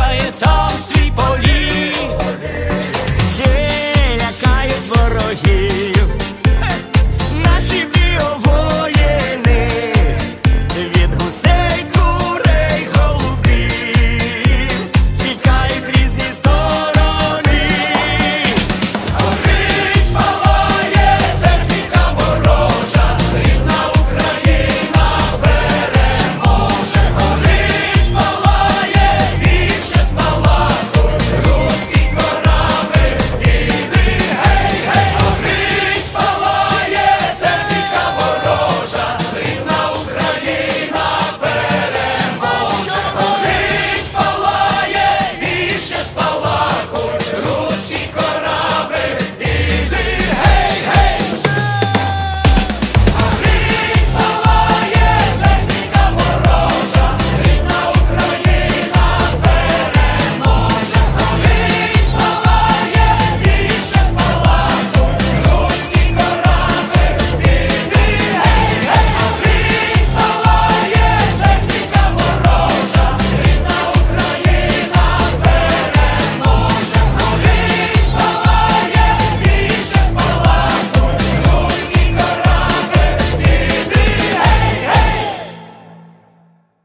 Feier tanzt wie Polit.